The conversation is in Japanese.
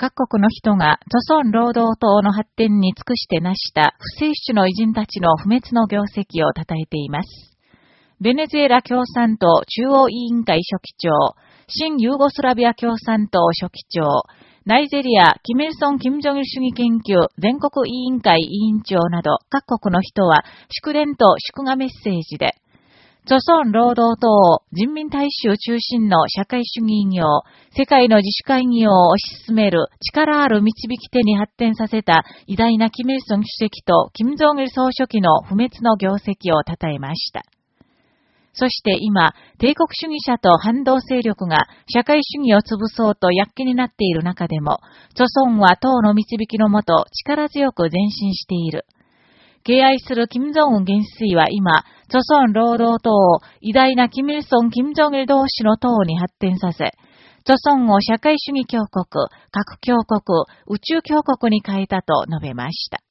各国の人が、著村労働党の発展に尽くして成した不正主の偉人たちの不滅の業績を称えています。ベネズエラ共産党中央委員会書記長、新ユーゴスラビア共産党書記長、ナイジェリア、キミルソン・キム・ジョギル主義研究全国委員会委員長など各国の人は祝電と祝賀メッセージで、著村労働党人民大衆中心の社会主義業、世界の自主会議を推し進める力ある導き手に発展させた偉大なキム・イソン主席とキム・ジョン・イル総書記の不滅の業績を称えました。そして今、帝国主義者と反動勢力が社会主義を潰そうと躍起になっている中でも、著村は党の導きのもと力強く前進している。敬愛する金正恩元帥は今、著村労働党を偉大なキム・イルソン・キム・ジョンイル同士の党に発展させ、著村を社会主義強国、核強国、宇宙強国に変えたと述べました。